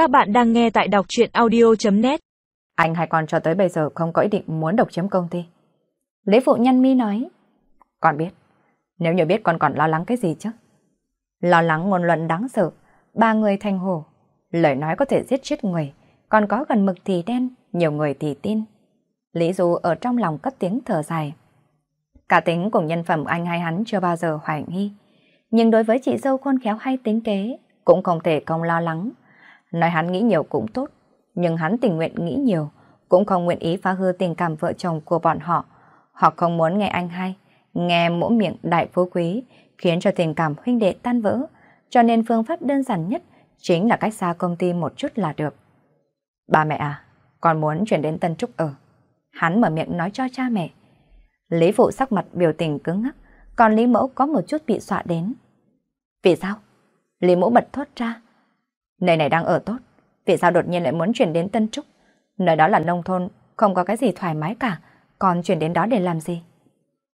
Các bạn đang nghe tại đọc chuyện audio.net Anh hay con cho tới bây giờ không có ý định muốn độc chiếm công ty. Lý Phụ Nhân Mi nói. Con biết. Nếu như biết con còn lo lắng cái gì chứ? Lo lắng ngôn luận đáng sợ. Ba người thành hồ. Lời nói có thể giết chết người. Còn có gần mực thì đen, nhiều người thì tin. Lý Du ở trong lòng cất tiếng thở dài. Cả tính cùng nhân phẩm anh hay hắn chưa bao giờ hoài nghi. Nhưng đối với chị dâu khôn khéo hay tính kế, cũng không thể không lo lắng. Nói hắn nghĩ nhiều cũng tốt, nhưng hắn tình nguyện nghĩ nhiều, cũng không nguyện ý phá hư tình cảm vợ chồng của bọn họ. Họ không muốn nghe anh hay, nghe mỗi miệng đại phú quý, khiến cho tình cảm huynh đệ tan vỡ, cho nên phương pháp đơn giản nhất chính là cách xa công ty một chút là được. Ba mẹ à, con muốn chuyển đến Tân Trúc ở. Hắn mở miệng nói cho cha mẹ. Lý Phụ sắc mặt biểu tình cứng ngắc, còn Lý Mẫu có một chút bị xọa đến. Vì sao? Lý Mẫu bật thốt ra. Nơi này đang ở tốt, vì sao đột nhiên lại muốn chuyển đến Tân Trúc? Nơi đó là nông thôn, không có cái gì thoải mái cả, còn chuyển đến đó để làm gì?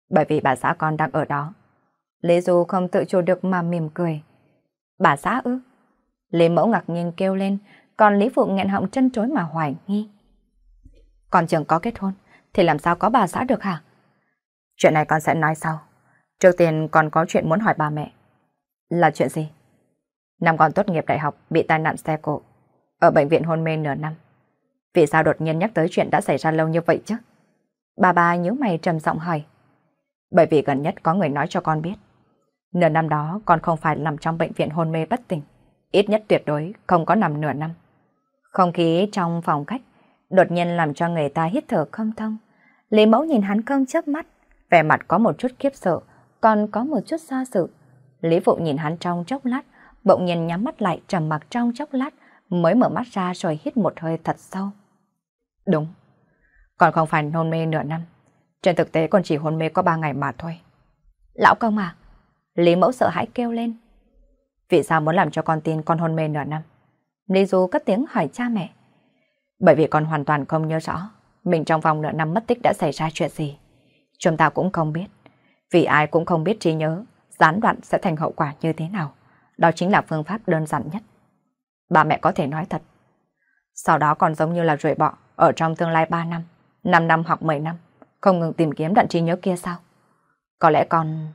Bởi vì bà xã con đang ở đó. Lý Du không tự chủ được mà mỉm cười. Bà xã ư? Lý Mẫu ngạc nhiên kêu lên, còn Lý Phụ nghẹn họng chân chối mà hoài nghi. Còn trường có kết hôn, thì làm sao có bà xã được hả? Chuyện này con sẽ nói sau. Trước tiên còn có chuyện muốn hỏi ba mẹ. Là chuyện gì? Năm con tốt nghiệp đại học bị tai nạn xe cộ. Ở bệnh viện hôn mê nửa năm. Vì sao đột nhiên nhắc tới chuyện đã xảy ra lâu như vậy chứ? Bà bà nhớ mày trầm giọng hỏi. Bởi vì gần nhất có người nói cho con biết. Nửa năm đó con không phải nằm trong bệnh viện hôn mê bất tỉnh. Ít nhất tuyệt đối không có nằm nửa năm. Không khí trong phòng khách đột nhiên làm cho người ta hít thở không thông. Lý mẫu nhìn hắn không chớp mắt, vẻ mặt có một chút khiếp sợ, còn có một chút xa sự. Lý phụ nhìn hắn trong chốc lát, bỗng nhiên nhắm mắt lại trầm mặc trong chốc lát, mới mở mắt ra rồi hít một hơi thật sâu. Đúng, còn không phải hôn mê nửa năm. Trên thực tế còn chỉ hôn mê có ba ngày mà thôi. Lão công à? Lý mẫu sợ hãi kêu lên. Vì sao muốn làm cho con tin con hôn mê nửa năm? Lý Du cất tiếng hỏi cha mẹ. Bởi vì con hoàn toàn không nhớ rõ mình trong vòng nửa năm mất tích đã xảy ra chuyện gì. Chúng ta cũng không biết. Vì ai cũng không biết trí nhớ, gián đoạn sẽ thành hậu quả như thế nào. Đó chính là phương pháp đơn giản nhất. Bà mẹ có thể nói thật. Sau đó còn giống như là rưỡi bọ ở trong tương lai 3 năm, 5 năm hoặc 10 năm, không ngừng tìm kiếm đoạn trí nhớ kia sao? Có lẽ con...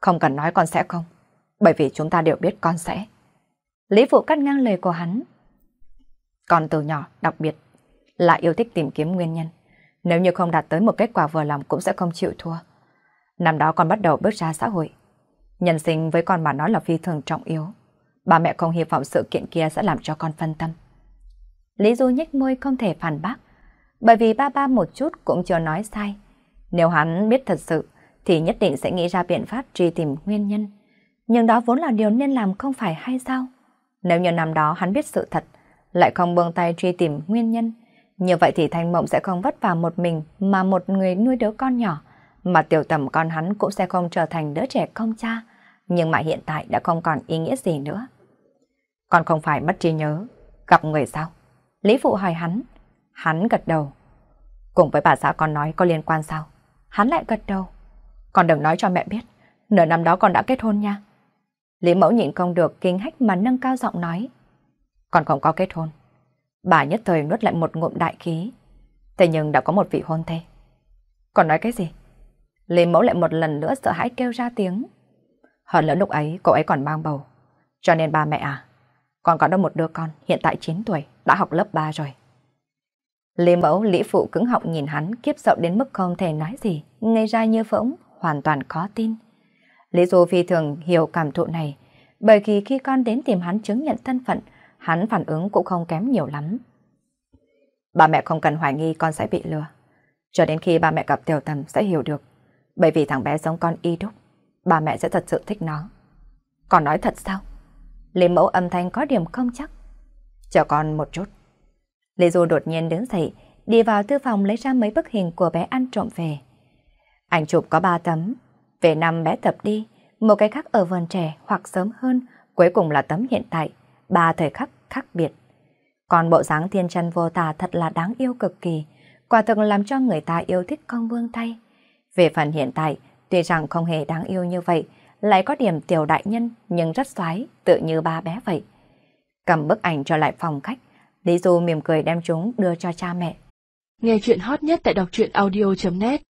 Không cần nói con sẽ không, bởi vì chúng ta đều biết con sẽ. Lý Phụ cắt ngang lời của hắn. Con từ nhỏ, đặc biệt, là yêu thích tìm kiếm nguyên nhân. Nếu như không đạt tới một kết quả vừa lòng cũng sẽ không chịu thua. Năm đó con bắt đầu bước ra xã hội. Nhân sinh với con mà nói là phi thường trọng yếu. bà mẹ không hy vọng sự kiện kia sẽ làm cho con phân tâm. Lý Du nhếch môi không thể phản bác, bởi vì ba ba một chút cũng chưa nói sai. Nếu hắn biết thật sự, thì nhất định sẽ nghĩ ra biện pháp truy tìm nguyên nhân. Nhưng đó vốn là điều nên làm không phải hay sao? Nếu như năm đó hắn biết sự thật, lại không buông tay truy tìm nguyên nhân, như vậy thì Thanh Mộng sẽ không vất vả một mình mà một người nuôi đứa con nhỏ, mà tiểu tầm con hắn cũng sẽ không trở thành đứa trẻ công cha, nhưng mà hiện tại đã không còn ý nghĩa gì nữa. Con không phải mất trí nhớ, gặp người sao? Lý Phụ hỏi hắn, hắn gật đầu. Cùng với bà xã con nói có liên quan sao? Hắn lại gật đầu. Con đừng nói cho mẹ biết, nửa năm đó con đã kết hôn nha. Lý Mẫu nhịn không được kinh hách mà nâng cao giọng nói. Con không có kết hôn. Bà nhất thời nuốt lại một ngụm đại khí. Thế nhưng đã có một vị hôn thê. Còn nói cái gì? Lê Mẫu lại một lần nữa sợ hãi kêu ra tiếng. Hơn lỡ lúc ấy cô ấy còn mang bầu. Cho nên ba mẹ à, con có đâu một đứa con hiện tại 9 tuổi, đã học lớp 3 rồi. Lê Mẫu, Lý Phụ cứng họng nhìn hắn kiếp sợ đến mức không thể nói gì, ngây ra như phỗng, hoàn toàn khó tin. Lý Du phi thường hiểu cảm thụ này, bởi vì khi con đến tìm hắn chứng nhận thân phận, hắn phản ứng cũng không kém nhiều lắm. Ba mẹ không cần hoài nghi con sẽ bị lừa. Cho đến khi ba mẹ gặp Tiểu Tầm sẽ hiểu được. Bởi vì thằng bé giống con y đúc, ba mẹ sẽ thật sự thích nó. Còn nói thật sao? Lý mẫu âm thanh có điểm không chắc. Chờ con một chút. Lê Du đột nhiên đứng dậy, đi vào thư phòng lấy ra mấy bức hình của bé ăn trộm về. Ảnh chụp có ba tấm, về năm bé tập đi, một cái khác ở vườn trẻ hoặc sớm hơn, cuối cùng là tấm hiện tại, ba thời khắc khác biệt. Còn bộ dáng thiên chân vô tà thật là đáng yêu cực kỳ, quả thực làm cho người ta yêu thích con vương tay. Về phần hiện tại, tuy rằng không hề đáng yêu như vậy, lại có điểm tiểu đại nhân nhưng rất xoái, tự như ba bé vậy. Cầm bức ảnh trở lại phòng khách, Lý Du mỉm cười đem chúng đưa cho cha mẹ. Nghe chuyện hot nhất tại đọc truyện audio.net